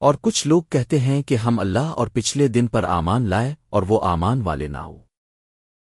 اور کچھ لوگ کہتے ہیں کہ ہم اللہ اور پچھلے دن پر آمان لائے اور وہ آمان والے نہ ہو۔